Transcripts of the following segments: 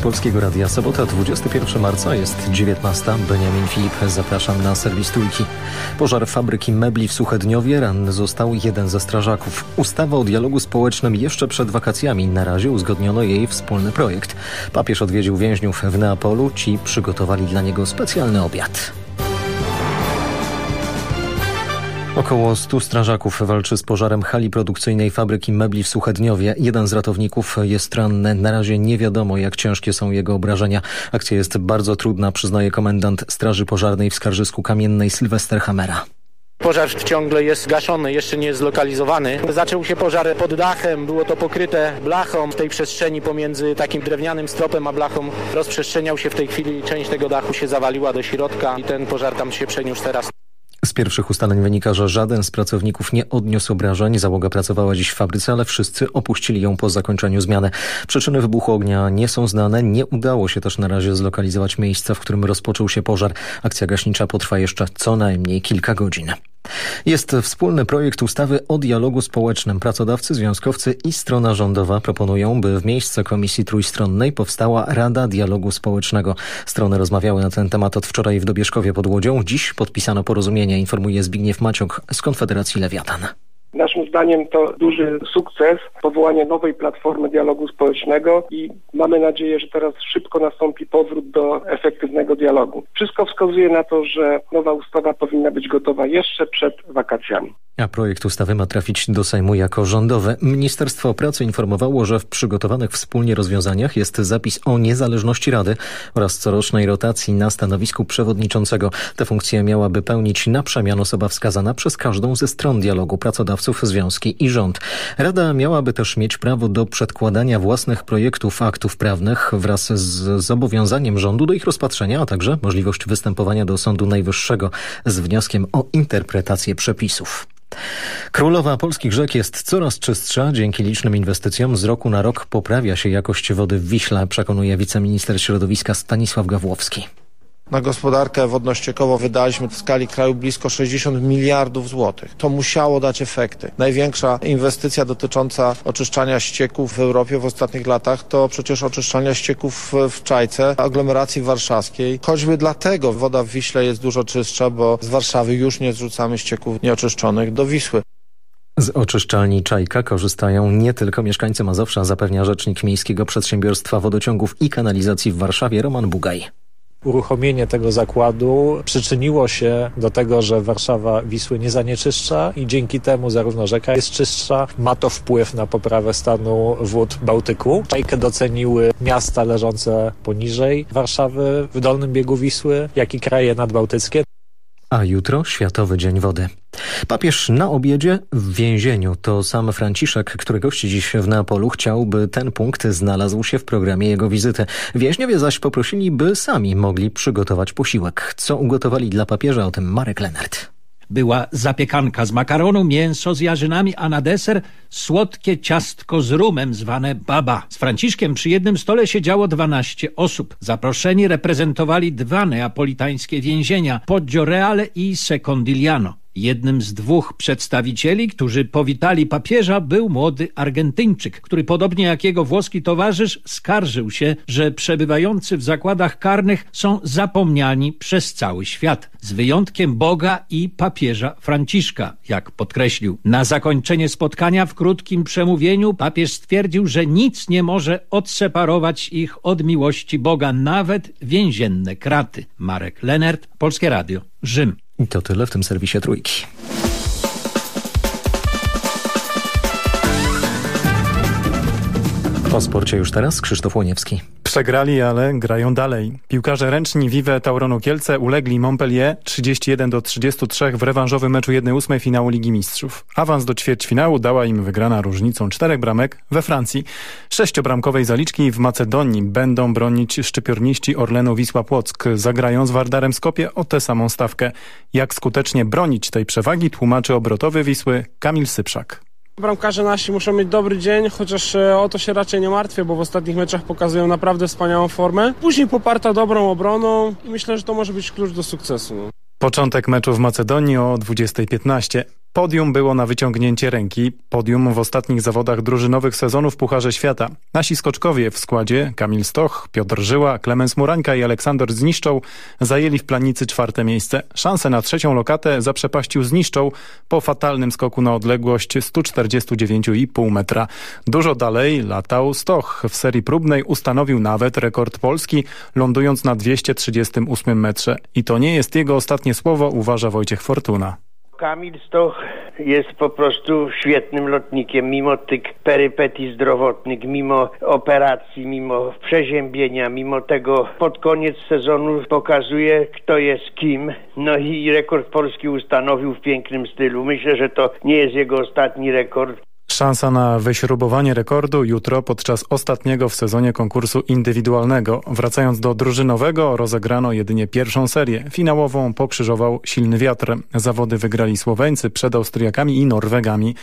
Polskiego Radia. Sobota 21 marca jest 19. Beniamin Filip. Zapraszam na serwis Trójki. Pożar fabryki mebli w Suchedniowie. Ranny został jeden ze strażaków. Ustawa o dialogu społecznym jeszcze przed wakacjami. Na razie uzgodniono jej wspólny projekt. Papież odwiedził więźniów w Neapolu. Ci przygotowali dla niego specjalny obiad. Około 100 strażaków walczy z pożarem hali produkcyjnej fabryki mebli w Suchedniowie. Jeden z ratowników jest ranny. Na razie nie wiadomo, jak ciężkie są jego obrażenia. Akcja jest bardzo trudna, przyznaje komendant Straży Pożarnej w Skarżysku Kamiennej Sylwester Hamera. Pożar ciągle jest gaszony, jeszcze nie jest zlokalizowany. Zaczął się pożar pod dachem, było to pokryte blachą. W tej przestrzeni pomiędzy takim drewnianym stropem a blachą rozprzestrzeniał się w tej chwili. Część tego dachu się zawaliła do środka i ten pożar tam się przeniósł teraz. Z pierwszych ustaleń wynika, że żaden z pracowników nie odniósł obrażeń. Załoga pracowała dziś w fabryce, ale wszyscy opuścili ją po zakończeniu zmiany. Przyczyny wybuchu ognia nie są znane. Nie udało się też na razie zlokalizować miejsca, w którym rozpoczął się pożar. Akcja gaśnicza potrwa jeszcze co najmniej kilka godzin. Jest wspólny projekt ustawy o dialogu społecznym. Pracodawcy, związkowcy i strona rządowa proponują, by w miejsce Komisji Trójstronnej powstała Rada Dialogu Społecznego. Strony rozmawiały na ten temat od wczoraj w Dobieszkowie pod Łodzią. Dziś podpisano porozumienie, informuje Zbigniew Maciok z Konfederacji Lewiatan. Naszym zdaniem to duży sukces, powołanie nowej platformy dialogu społecznego i mamy nadzieję, że teraz szybko nastąpi powrót do efektywnego dialogu. Wszystko wskazuje na to, że nowa ustawa powinna być gotowa jeszcze przed wakacjami. A projekt ustawy ma trafić do Sejmu jako rządowy. Ministerstwo Pracy informowało, że w przygotowanych wspólnie rozwiązaniach jest zapis o niezależności Rady oraz corocznej rotacji na stanowisku przewodniczącego. Tę funkcję miałaby pełnić na przemian osoba wskazana przez każdą ze stron dialogu pracodawców, związki i rząd. Rada miałaby też mieć prawo do przedkładania własnych projektów aktów prawnych wraz z zobowiązaniem rządu do ich rozpatrzenia, a także możliwość występowania do Sądu Najwyższego z wnioskiem o interpretację przepisów. Królowa polskich rzek jest coraz czystsza. Dzięki licznym inwestycjom z roku na rok poprawia się jakość wody w Wiśle, przekonuje wiceminister środowiska Stanisław Gawłowski. Na gospodarkę wodno-ściekową wydaliśmy w skali kraju blisko 60 miliardów złotych. To musiało dać efekty. Największa inwestycja dotycząca oczyszczania ścieków w Europie w ostatnich latach to przecież oczyszczania ścieków w Czajce, aglomeracji warszawskiej. Choćby dlatego woda w Wiśle jest dużo czystsza, bo z Warszawy już nie zrzucamy ścieków nieoczyszczonych do Wisły. Z oczyszczalni Czajka korzystają nie tylko mieszkańcy Mazowsza, zapewnia rzecznik Miejskiego Przedsiębiorstwa Wodociągów i Kanalizacji w Warszawie Roman Bugaj. Uruchomienie tego zakładu przyczyniło się do tego, że Warszawa Wisły nie zanieczyszcza i dzięki temu zarówno rzeka jest czystsza, ma to wpływ na poprawę stanu wód Bałtyku. Czajkę doceniły miasta leżące poniżej Warszawy w dolnym biegu Wisły, jak i kraje nadbałtyckie. A jutro Światowy Dzień Wody. Papież na obiedzie w więzieniu. To sam Franciszek, który gości dziś w Neapolu, chciał, by ten punkt znalazł się w programie jego wizyty. Więźniowie zaś poprosili, by sami mogli przygotować posiłek. Co ugotowali dla papieża, o tym Marek Lenart. Była zapiekanka z makaronu, mięso z jarzynami, a na deser słodkie ciastko z rumem zwane baba. Z Franciszkiem przy jednym stole siedziało 12 osób. Zaproszeni reprezentowali dwa neapolitańskie więzienia, Poggio Reale i Secondigliano. Jednym z dwóch przedstawicieli, którzy powitali papieża, był młody Argentyńczyk, który podobnie jak jego włoski towarzysz skarżył się, że przebywający w zakładach karnych są zapomniani przez cały świat, z wyjątkiem Boga i papieża Franciszka, jak podkreślił. Na zakończenie spotkania w krótkim przemówieniu papież stwierdził, że nic nie może odseparować ich od miłości Boga, nawet więzienne kraty. Marek Lenert, Polskie Radio, Rzym. I to tyle w tym serwisie Trójki. O sporcie już teraz Krzysztof Łoniewski. Przegrali, ale grają dalej. Piłkarze ręczni Vive Tauronu Kielce ulegli Montpellier 31 do 33 w rewanżowym meczu 1-8 finału Ligi Mistrzów. Awans do ćwierćfinału dała im wygrana różnicą czterech bramek we Francji. Sześciobramkowej zaliczki w Macedonii będą bronić szczypiorniści Orlenu Wisła Płock. Zagrają z Wardarem Skopie o tę samą stawkę. Jak skutecznie bronić tej przewagi tłumaczy obrotowy Wisły Kamil Sypszak. Bramkarze nasi muszą mieć dobry dzień, chociaż e, o to się raczej nie martwię, bo w ostatnich meczach pokazują naprawdę wspaniałą formę. Później poparta dobrą obroną i myślę, że to może być klucz do sukcesu. Początek meczu w Macedonii o 20.15. Podium było na wyciągnięcie ręki. Podium w ostatnich zawodach drużynowych sezonu w Pucharze Świata. Nasi skoczkowie w składzie Kamil Stoch, Piotr Żyła, Klemens Murańka i Aleksander Zniszczą zajęli w planicy czwarte miejsce. Szansę na trzecią lokatę zaprzepaścił Zniszczą po fatalnym skoku na odległość 149,5 metra. Dużo dalej latał Stoch. W serii próbnej ustanowił nawet rekord Polski, lądując na 238 metrze. I to nie jest jego ostatnie słowo, uważa Wojciech Fortuna. Kamil Stoch jest po prostu świetnym lotnikiem, mimo tych perypetii zdrowotnych, mimo operacji, mimo przeziębienia, mimo tego pod koniec sezonu pokazuje, kto jest kim. No i rekord polski ustanowił w pięknym stylu. Myślę, że to nie jest jego ostatni rekord. Szansa na wyśrubowanie rekordu jutro podczas ostatniego w sezonie konkursu indywidualnego. Wracając do drużynowego, rozegrano jedynie pierwszą serię. Finałową pokrzyżował silny wiatr. Zawody wygrali Słoweńcy przed Austriakami i Norwegami.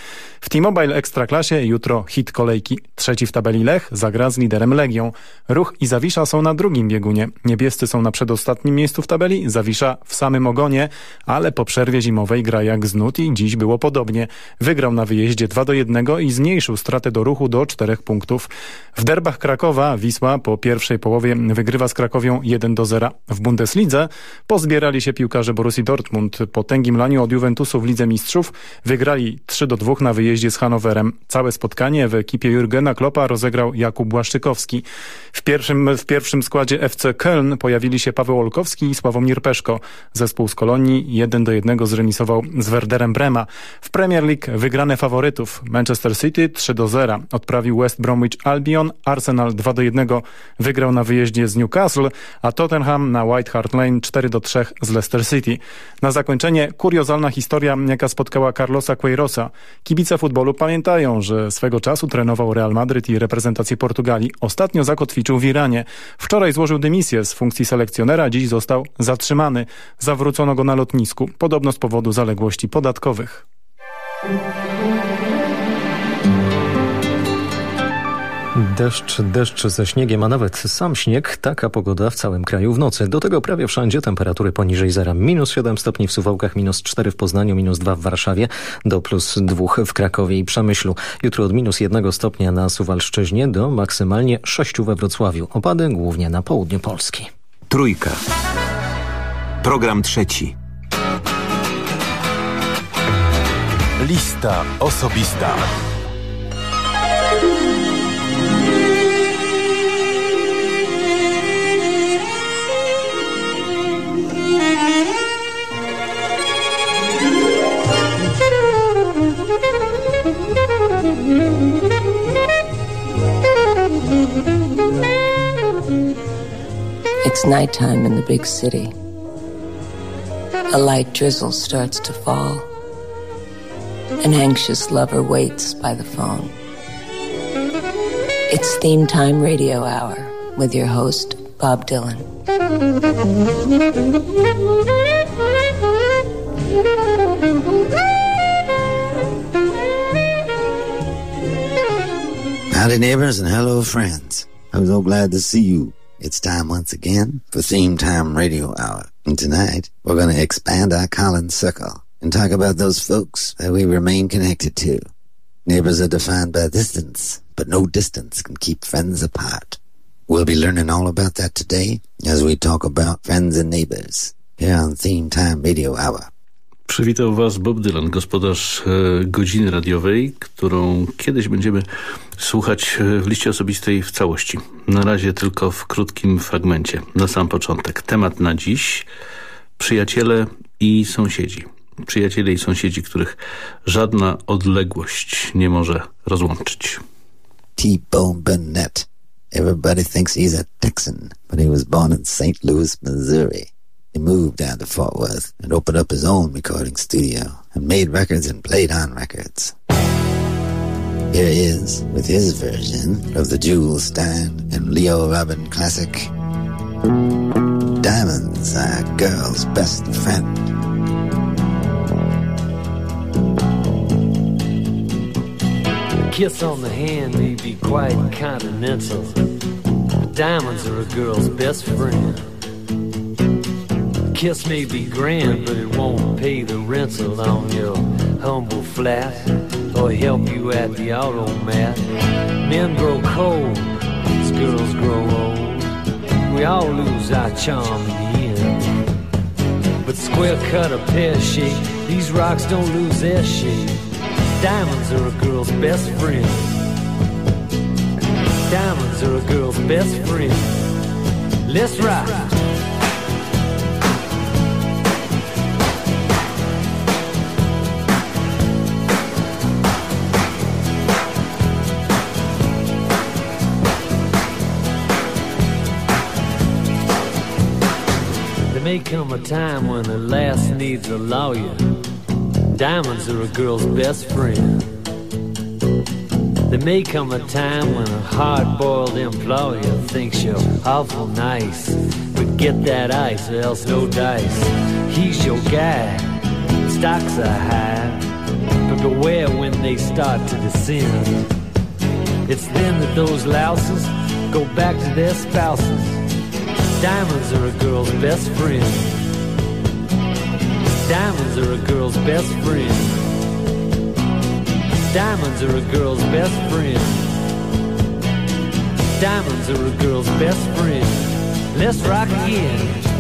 W T-Mobile Ekstraklasie jutro hit kolejki. Trzeci w tabeli Lech zagra z liderem Legią. Ruch i Zawisza są na drugim biegunie. Niebiescy są na przedostatnim miejscu w tabeli, Zawisza w samym ogonie, ale po przerwie zimowej gra jak znut i dziś było podobnie. Wygrał na wyjeździe 2 do 1 i zmniejszył stratę do ruchu do 4 punktów. W derbach Krakowa Wisła po pierwszej połowie wygrywa z Krakowią 1 do 0. W Bundeslidze pozbierali się piłkarze Borussii Dortmund. Po tęgim laniu od Juventusu w Lidze Mistrzów wygrali 3 do 2 na wyjeździe z Hanowerem. Całe spotkanie w ekipie Jurgena Kloppa rozegrał Jakub Błaszczykowski. W pierwszym, w pierwszym składzie FC Köln pojawili się Paweł Olkowski i Sławomir Peszko. Zespół z Kolonii 1 do 1 zremisował z Werderem Brema. W Premier League wygrane faworytów Manchester City 3 do 0 odprawił West Bromwich Albion, Arsenal 2 do 1 wygrał na wyjeździe z Newcastle, a Tottenham na White Hart Lane 4 do 3 z Leicester City. Na zakończenie kuriozalna historia, jaka spotkała Carlosa Queirosa. Kibice futbolu pamiętają, że swego czasu trenował Real Madryt i reprezentację Portugalii. Ostatnio zakotwiczył w Iranie. Wczoraj złożył dymisję z funkcji selekcjonera, dziś został zatrzymany. Zawrócono go na lotnisku, podobno z powodu zaległości podatkowych. Deszcz, deszcz ze śniegiem, a nawet sam śnieg. Taka pogoda w całym kraju w nocy. Do tego prawie wszędzie temperatury poniżej zera. Minus 7 stopni w Suwałkach, minus 4 w Poznaniu, minus 2 w Warszawie, do plus 2 w Krakowie i Przemyślu. Jutro od minus 1 stopnia na Suwalszczyźnie do maksymalnie 6 we Wrocławiu. Opady głównie na południu Polski. Trójka. Program trzeci. Lista osobista. It's nighttime in the big city. A light drizzle starts to fall. An anxious lover waits by the phone. It's theme time radio hour with your host, Bob Dylan. Howdy, neighbors, and hello, friends. I'm so glad to see you. It's time once again for Theme Time Radio Hour. And tonight, we're going to expand our Collins circle and talk about those folks that we remain connected to. Neighbors are defined by distance, but no distance can keep friends apart. We'll be learning all about that today as we talk about friends and neighbors here on Theme Time Radio Hour. Przywitał Was Bob Dylan, gospodarz e, godziny radiowej, którą kiedyś będziemy słuchać w liście osobistej w całości. Na razie tylko w krótkim fragmencie, na sam początek. Temat na dziś, przyjaciele i sąsiedzi. Przyjaciele i sąsiedzi, których żadna odległość nie może rozłączyć. T-Bone Burnett. Everybody thinks he's a Texan, but he was born in St. Louis, Missouri. He moved down to Fort Worth and opened up his own recording studio and made records and played on records. Here he is with his version of the Jewel Stein and Leo Robin classic. Diamonds are a girl's best friend. Kiss on the hand may be quite continental. Diamonds are a girl's best friend. Kiss may be grand, but it won't pay the rental on your humble flat or help you at the automat. Men grow cold girls grow old. We all lose our charm in the end. But square cut or pear shape, these rocks don't lose their shape. Diamonds are a girl's best friend. Diamonds are a girl's best friend. Let's rock. May come a time when a lass needs a lawyer. Diamonds are a girl's best friend. There may come a time when a hard-boiled employer thinks you're awful nice. But get that ice or else no dice. He's your guy. Stocks are high. But beware when they start to descend. It's then that those louses go back to their spouses Diamonds are a girl's best friend. Diamonds are a girl's best friend. Diamonds are a girl's best friend. Diamonds are a girl's best friend. Let's rock again.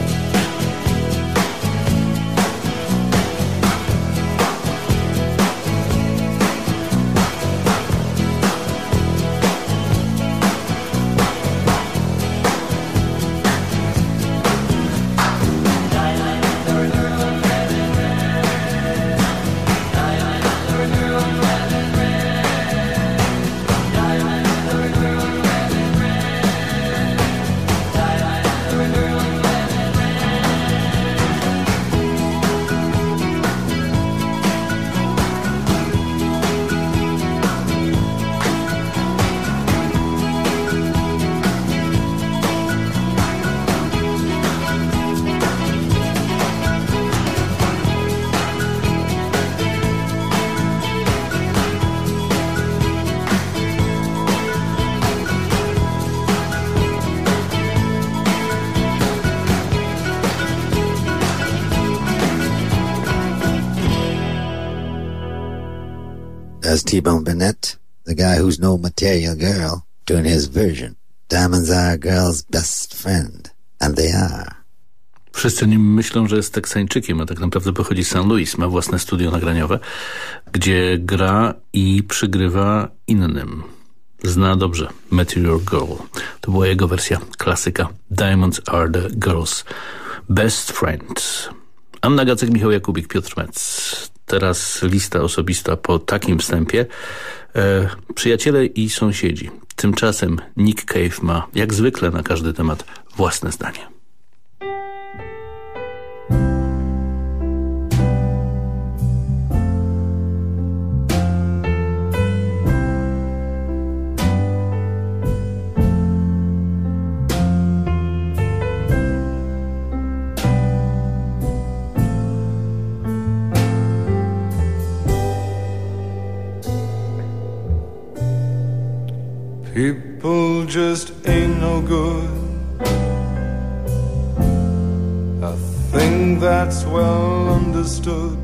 T-Bone Burnett, the guy who's no material girl, doing his version. Diamonds are a girl's best friend. And they are. Wszyscy nim myślą, że jest Teksańczykiem, a tak naprawdę pochodzi z St. Louis. Ma własne studio nagraniowe, gdzie gra i przygrywa innym. Zna dobrze Material Girl. To była jego wersja klasyka. Diamonds are the girl's best friend. Anna Gacek, Michał Jakubik, Piotr Metz. Teraz lista osobista po takim wstępie. E, przyjaciele i sąsiedzi. Tymczasem Nick Cave ma, jak zwykle na każdy temat, własne zdanie. Just ain't no good. I think that's well understood.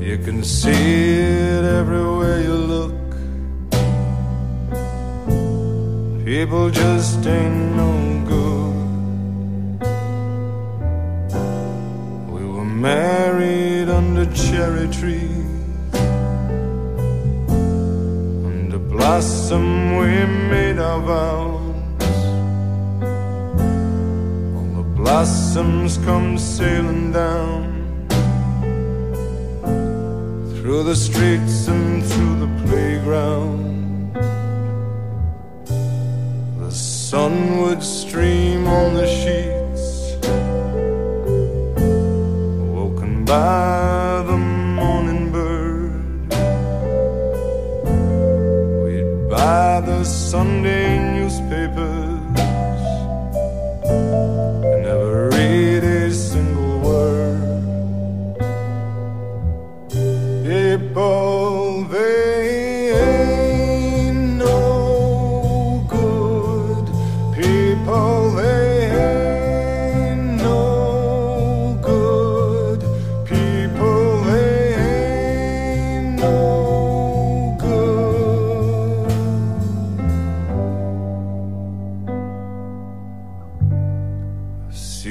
You can see it everywhere you look. People just ain't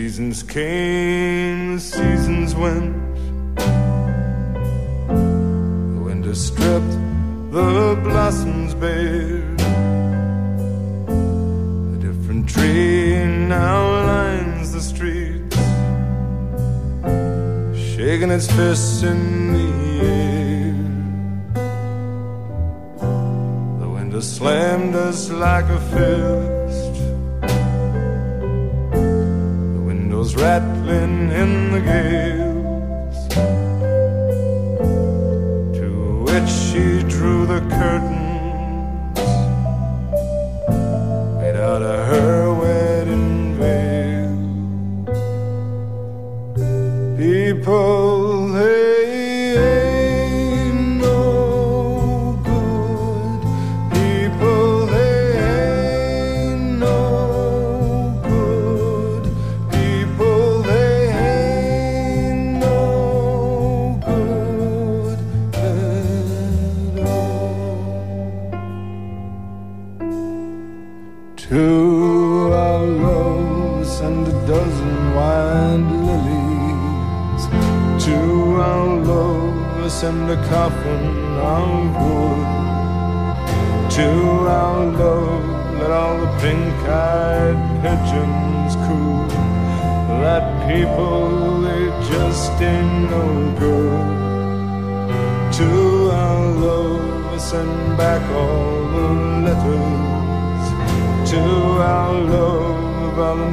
seasons came, the seasons went. The winter stripped the blossoms bare. A different tree now lines the streets, shaking its fists in the air. The winter slammed us like a fist. Rattling in the gales. To which she drew the curtains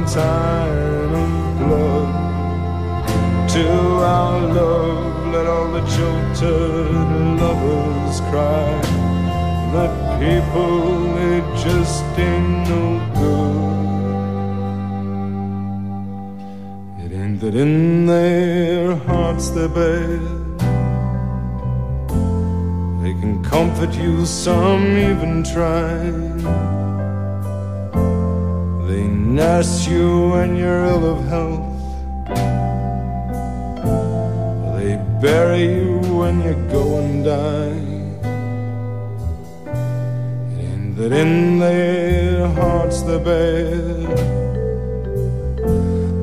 of blood. To our love, let all the jilted lovers cry. That people, they just ain't no good. It ain't that in their hearts they're bad. They can comfort you, some even try. Nurse you when you're ill of health. They bury you when you go and die. It ain't that in their hearts they're bad.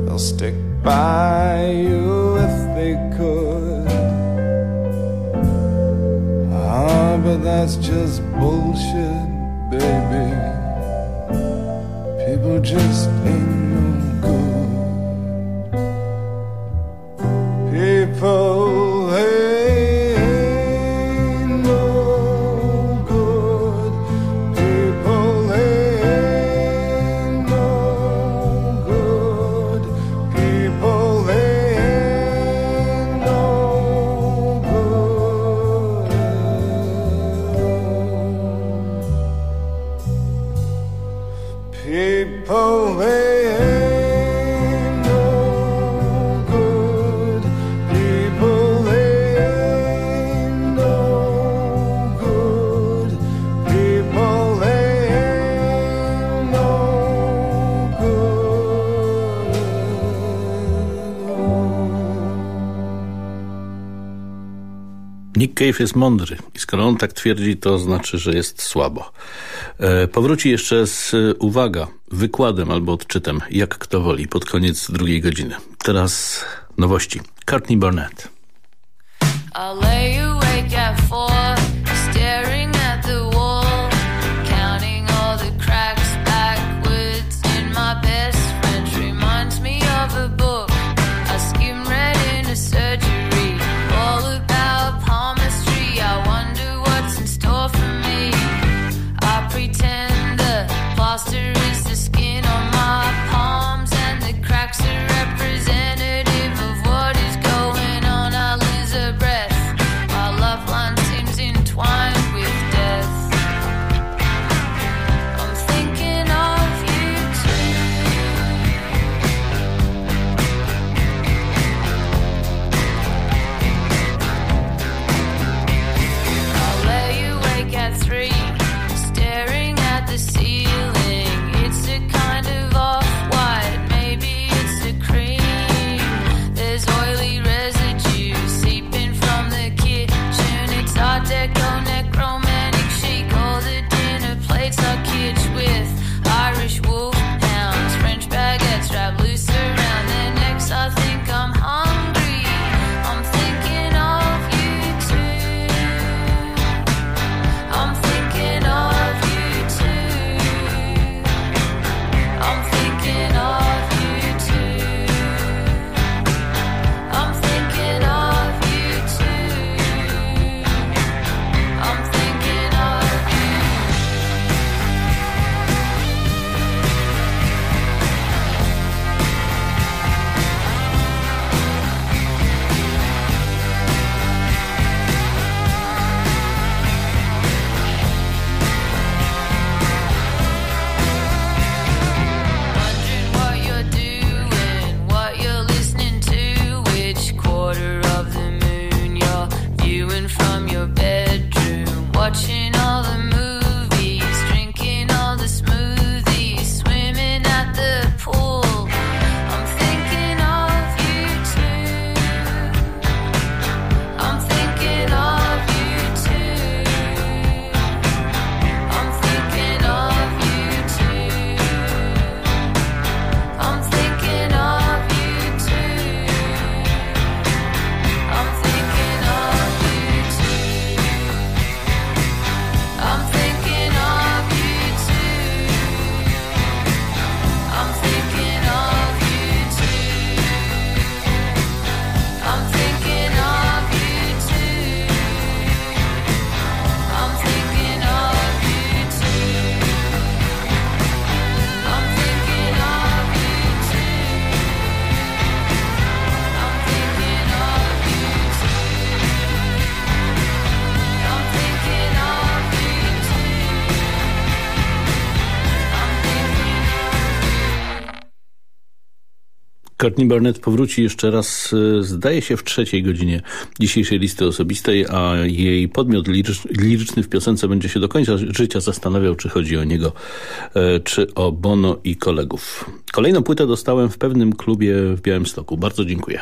They'll stick by you if they could. Ah, but that's just bullshit, baby. Just ain't Cave jest mądry i skoro on tak twierdzi, to znaczy, że jest słabo. E, powróci jeszcze z, uwaga, wykładem albo odczytem, jak kto woli, pod koniec drugiej godziny. Teraz nowości. Courtney Barnett. I'll lay awake at four, Courtney Barnett powróci jeszcze raz, e, zdaje się, w trzeciej godzinie dzisiejszej listy osobistej, a jej podmiot liryczny w piosence będzie się do końca życia zastanawiał, czy chodzi o niego, e, czy o Bono i kolegów. Kolejną płytę dostałem w pewnym klubie w Białymstoku. Bardzo dziękuję.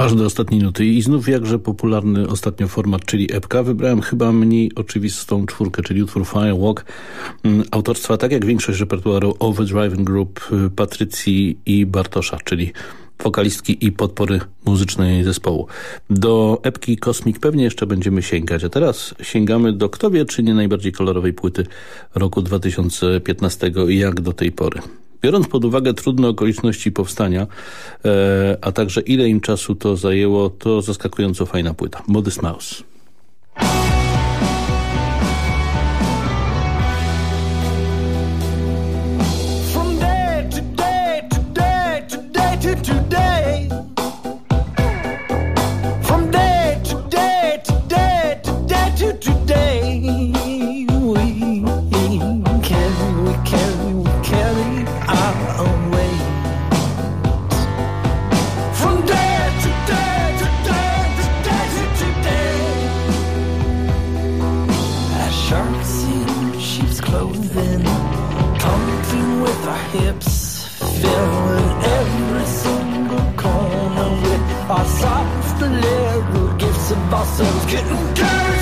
Aż do ostatniej nuty i znów jakże popularny ostatnio format, czyli epka. Wybrałem chyba mniej oczywistą czwórkę, czyli utwór Firewalk mm, autorstwa, tak jak większość repertuaru Overdriving Group, y, Patrycji i Bartosza, czyli wokalistki i podpory muzycznej zespołu. Do epki Kosmik pewnie jeszcze będziemy sięgać, a teraz sięgamy do kto wie, czy nie najbardziej kolorowej płyty roku 2015 i jak do tej pory. Biorąc pod uwagę trudne okoliczności powstania, e, a także ile im czasu to zajęło, to zaskakująco fajna płyta. Modest Mouse. I'm getting carried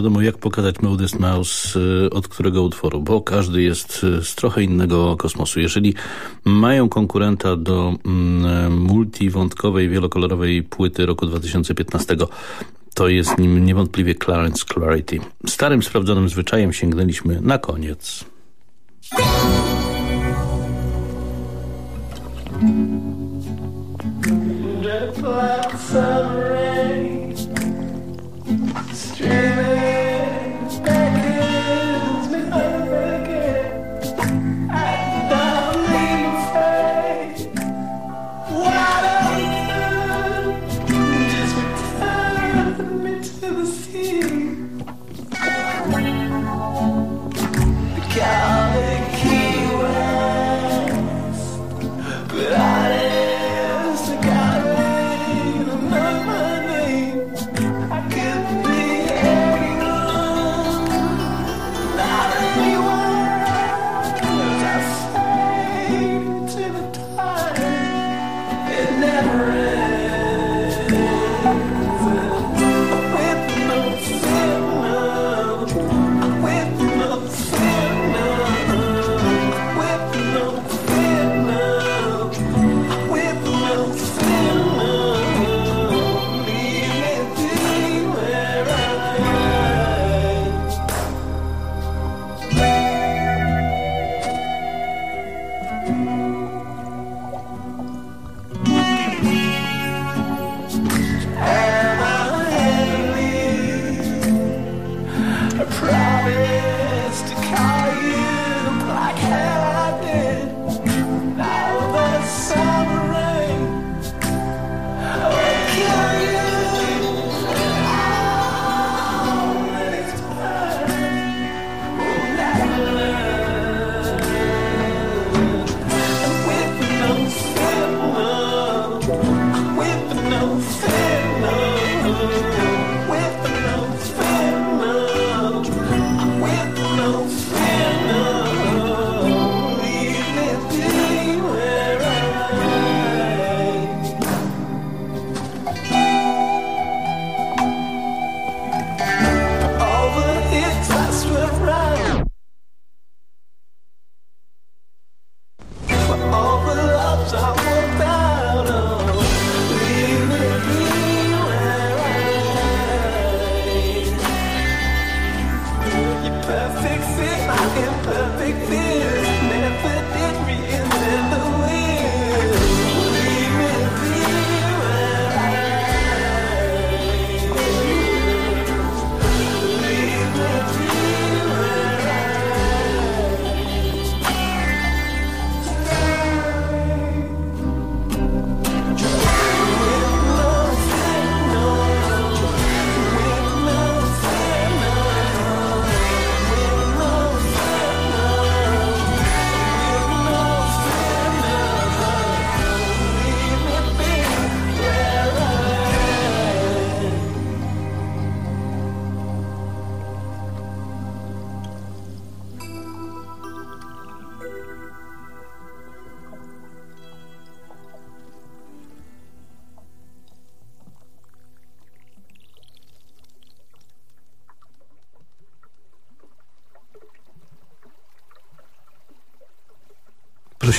wiadomo, jak pokazać Modest Mouse y, od którego utworu, bo każdy jest y, z trochę innego kosmosu. Jeżeli mają konkurenta do mm, multiwątkowej, wielokolorowej płyty roku 2015, to jest nim niewątpliwie Clarence Clarity. Starym, sprawdzonym zwyczajem sięgnęliśmy na koniec. Black. Dreaming.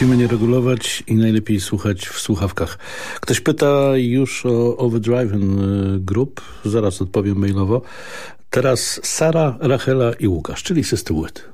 Musimy nie regulować i najlepiej słuchać w słuchawkach. Ktoś pyta już o Overdrive y, Group. Zaraz odpowiem mailowo. Teraz Sara, Rachela i Łukasz, czyli System Łyd.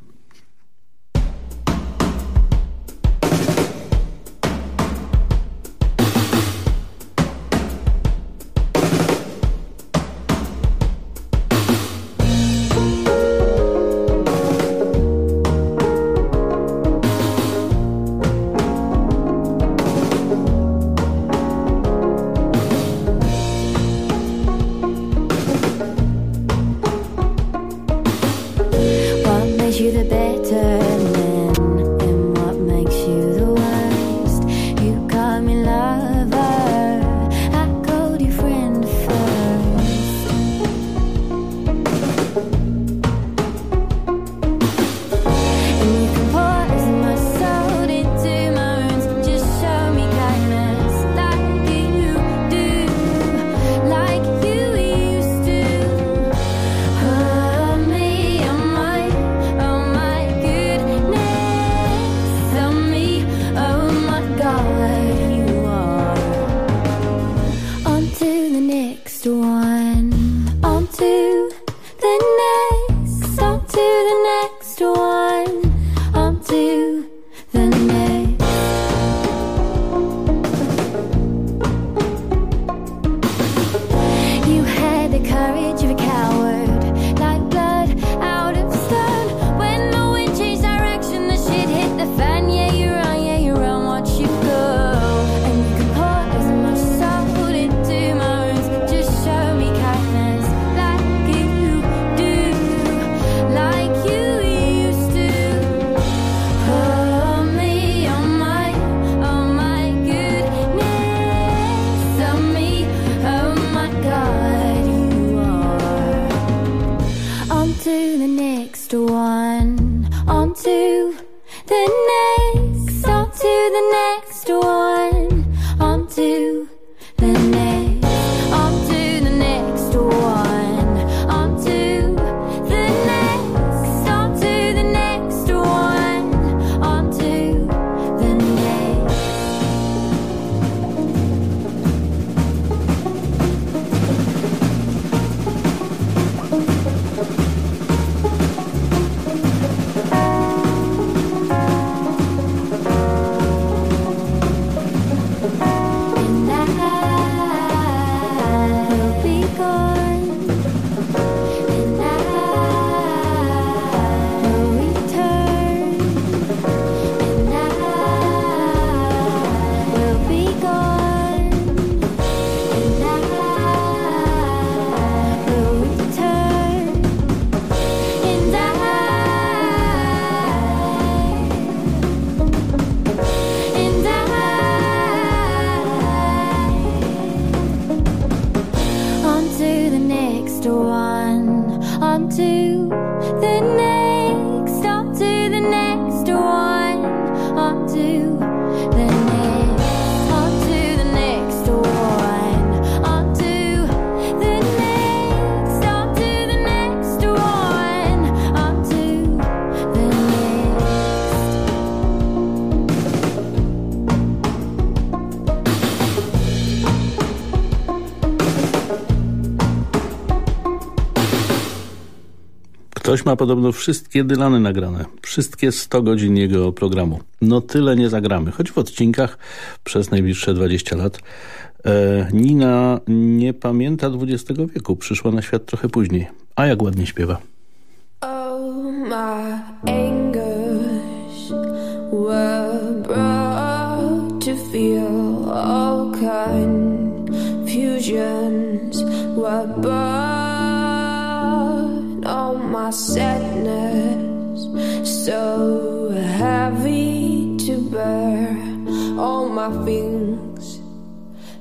Ktoś ma podobno wszystkie Dylany nagrane, wszystkie 100 godzin jego programu. No tyle nie zagramy, choć w odcinkach przez najbliższe 20 lat e, Nina nie pamięta XX wieku, przyszła na świat trochę później. A jak ładnie śpiewa. Oh my anguish were to feel all confusions were All my sadness. So heavy to bear all my things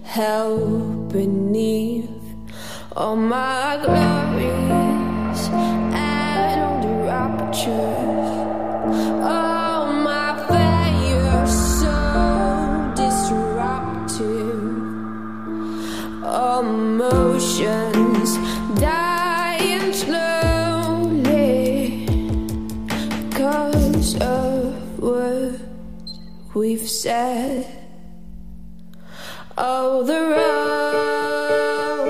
held beneath. All my glories and all the rapture all my failures so disruptive. All motion you've said. Oh, the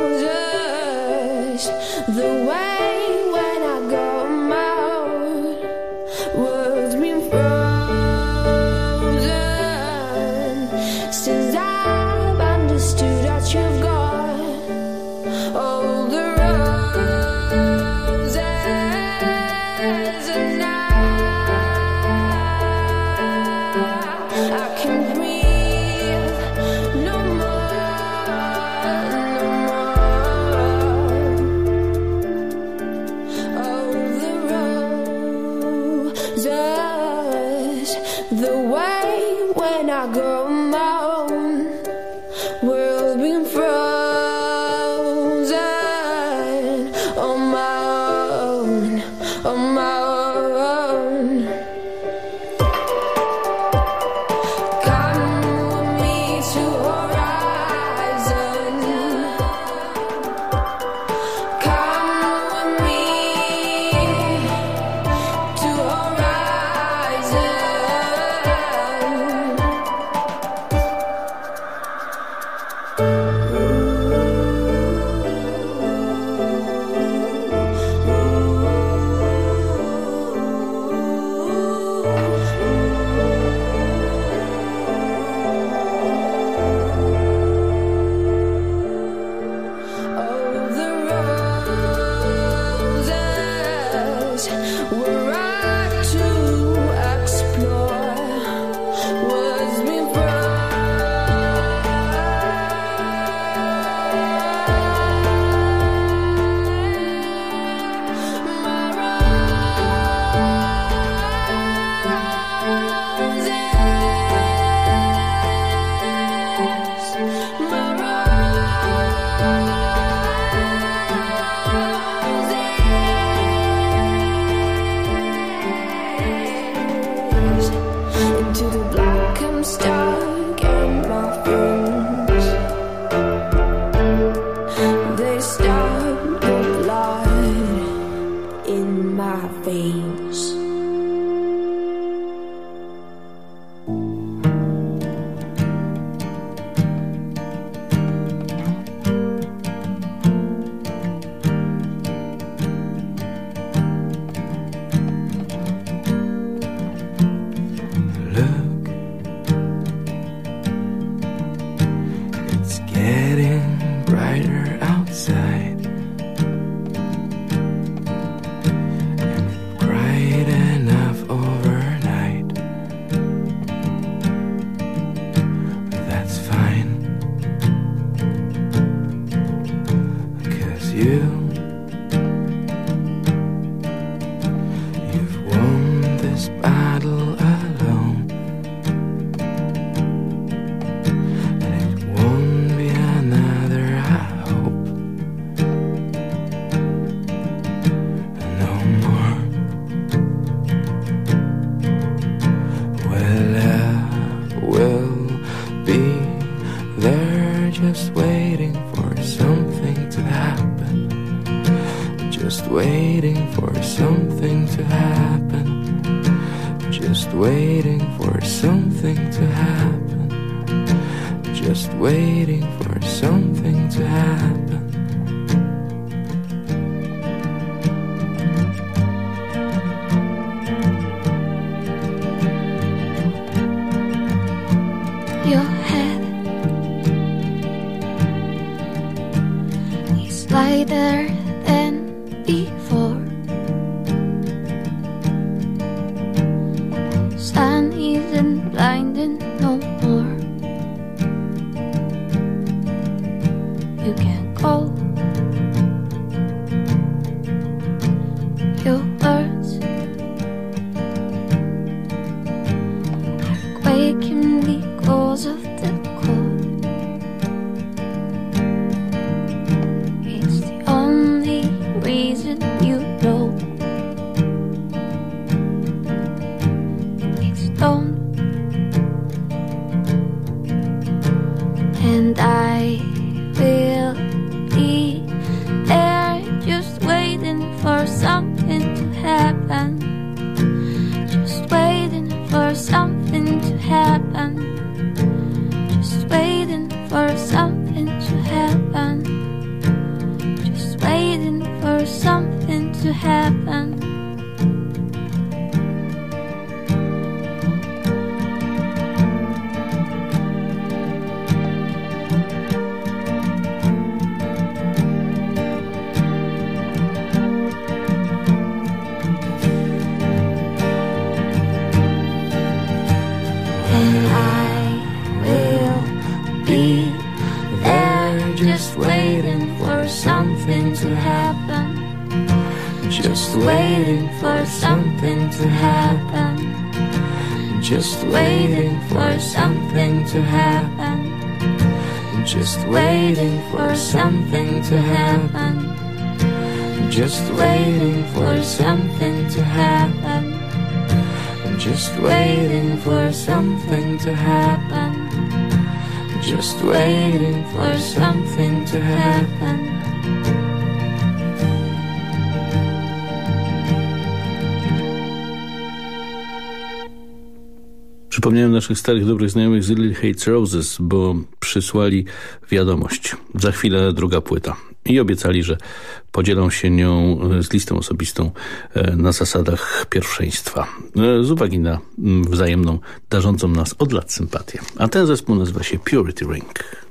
roses, the way. to happen. Just waiting for something to happen. Just waiting for something to happen. Just waiting for something to happen. Just waiting for something to happen. Przypomniałem naszych starych, dobrych znajomych z Little Hates Roses, bo przysłali wiadomość. Za chwilę druga płyta. I obiecali, że podzielą się nią z listą osobistą e, na zasadach pierwszeństwa. E, z uwagi na mm, wzajemną, darzącą nas od lat sympatię. A ten zespół nazywa się Purity Ring.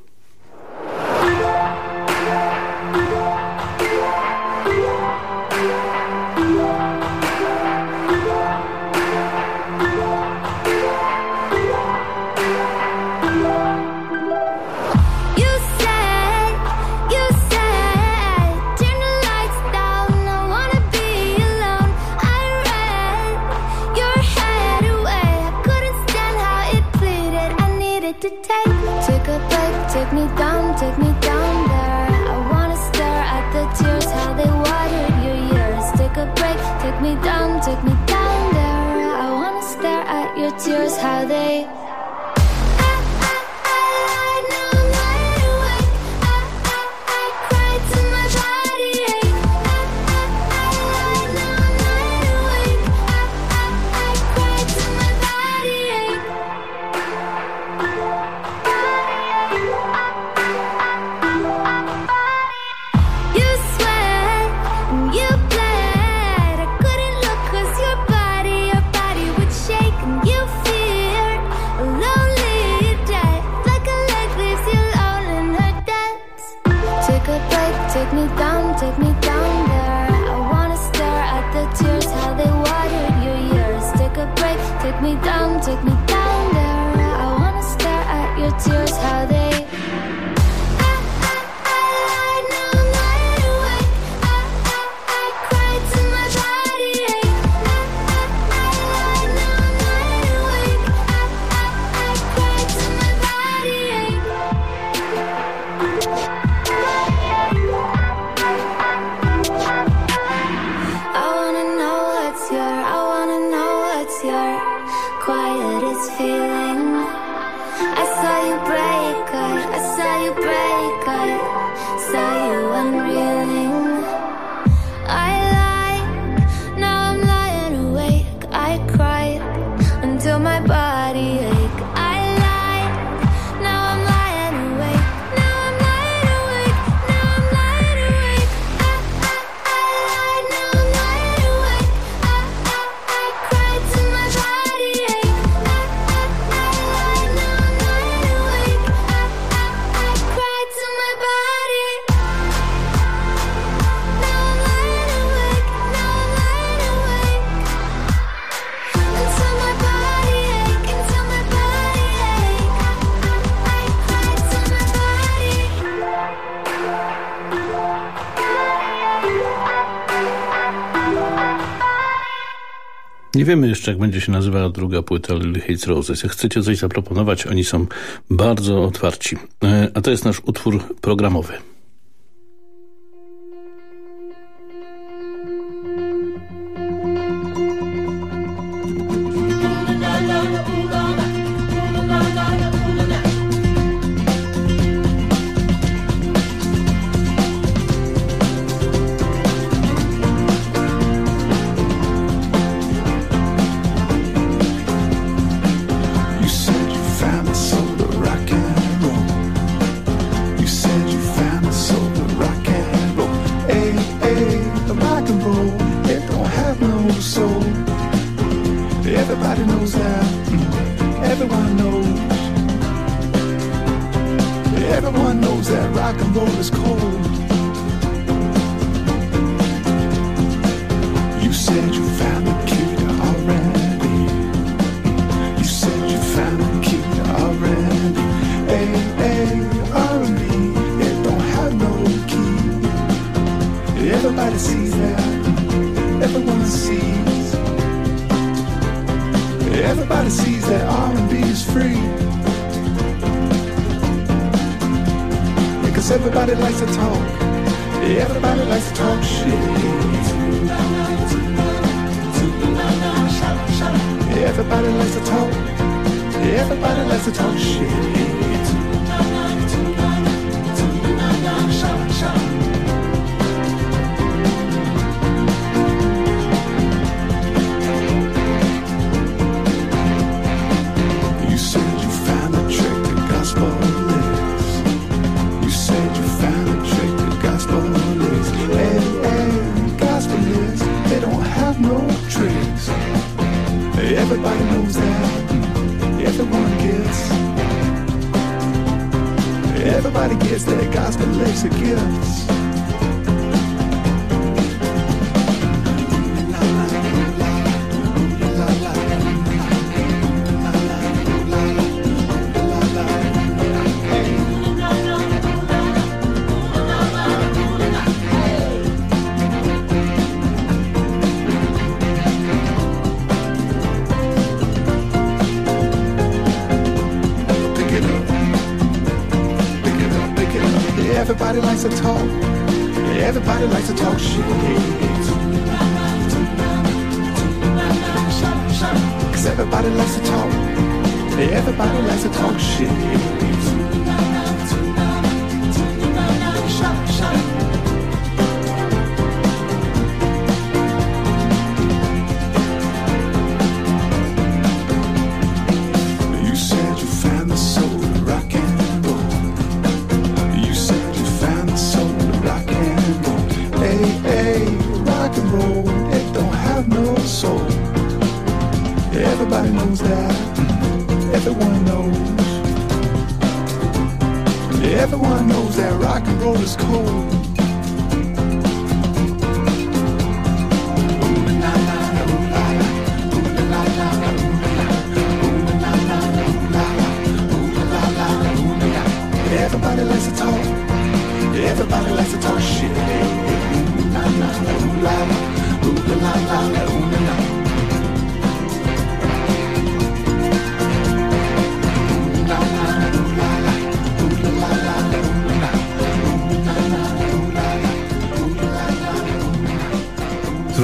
Nie wiemy jeszcze, jak będzie się nazywała druga płyta Lily Hates Roses. Jak chcecie coś zaproponować, oni są bardzo otwarci. E, a to jest nasz utwór programowy. no tricks. Everybody knows that. Everyone gets. Everybody gets that gospel extra gifts.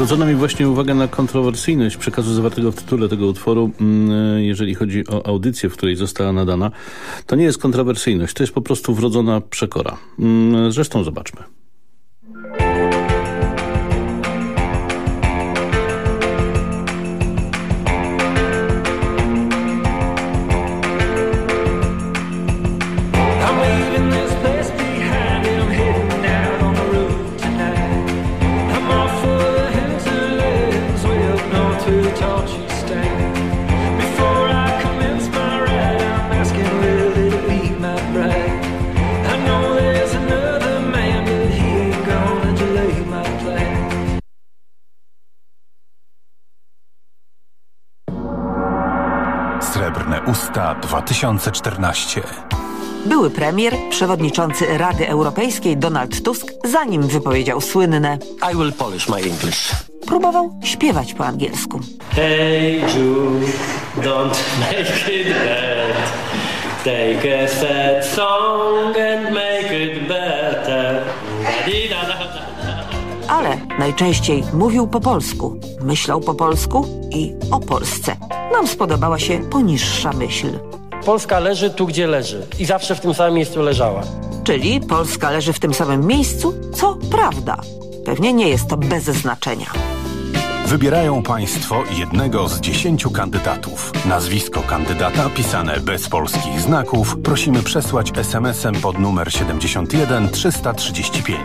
Zwrócono mi właśnie uwagę na kontrowersyjność przekazu zawartego w tytule tego utworu, mm, jeżeli chodzi o audycję, w której została nadana. To nie jest kontrowersyjność, to jest po prostu wrodzona przekora. Mm, zresztą zobaczmy. 2014. Były premier, przewodniczący Rady Europejskiej Donald Tusk, zanim wypowiedział słynne I will polish my English. Próbował śpiewać po angielsku. Hey Jude, don't make it bad. Take a sad song and make it better. Ale najczęściej mówił po polsku, myślał po polsku i o Polsce. Nam spodobała się poniższa myśl. Polska leży tu, gdzie leży i zawsze w tym samym miejscu leżała. Czyli Polska leży w tym samym miejscu, co prawda. Pewnie nie jest to bez znaczenia. Wybierają Państwo jednego z dziesięciu kandydatów. Nazwisko kandydata pisane bez polskich znaków prosimy przesłać SMS-em pod numer 71 335.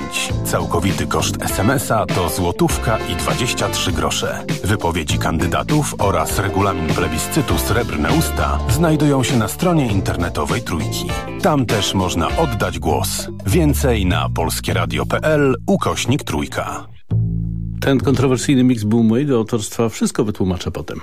Całkowity koszt SMS-a to złotówka i 23 grosze. Wypowiedzi kandydatów oraz regulamin plebiscytu Srebrne Usta znajdują się na stronie internetowej Trójki. Tam też można oddać głos. Więcej na polskieradio.pl ukośnik Trójka. Ten kontrowersyjny miks był mojego autorstwa. Wszystko wytłumaczę potem.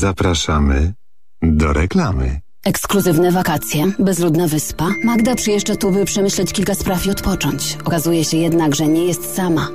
Zapraszamy do reklamy. Ekskluzywne wakacje, bezludna wyspa. Magda przyjeżdża tu, by przemyśleć kilka spraw i odpocząć. Okazuje się jednak, że nie jest sama.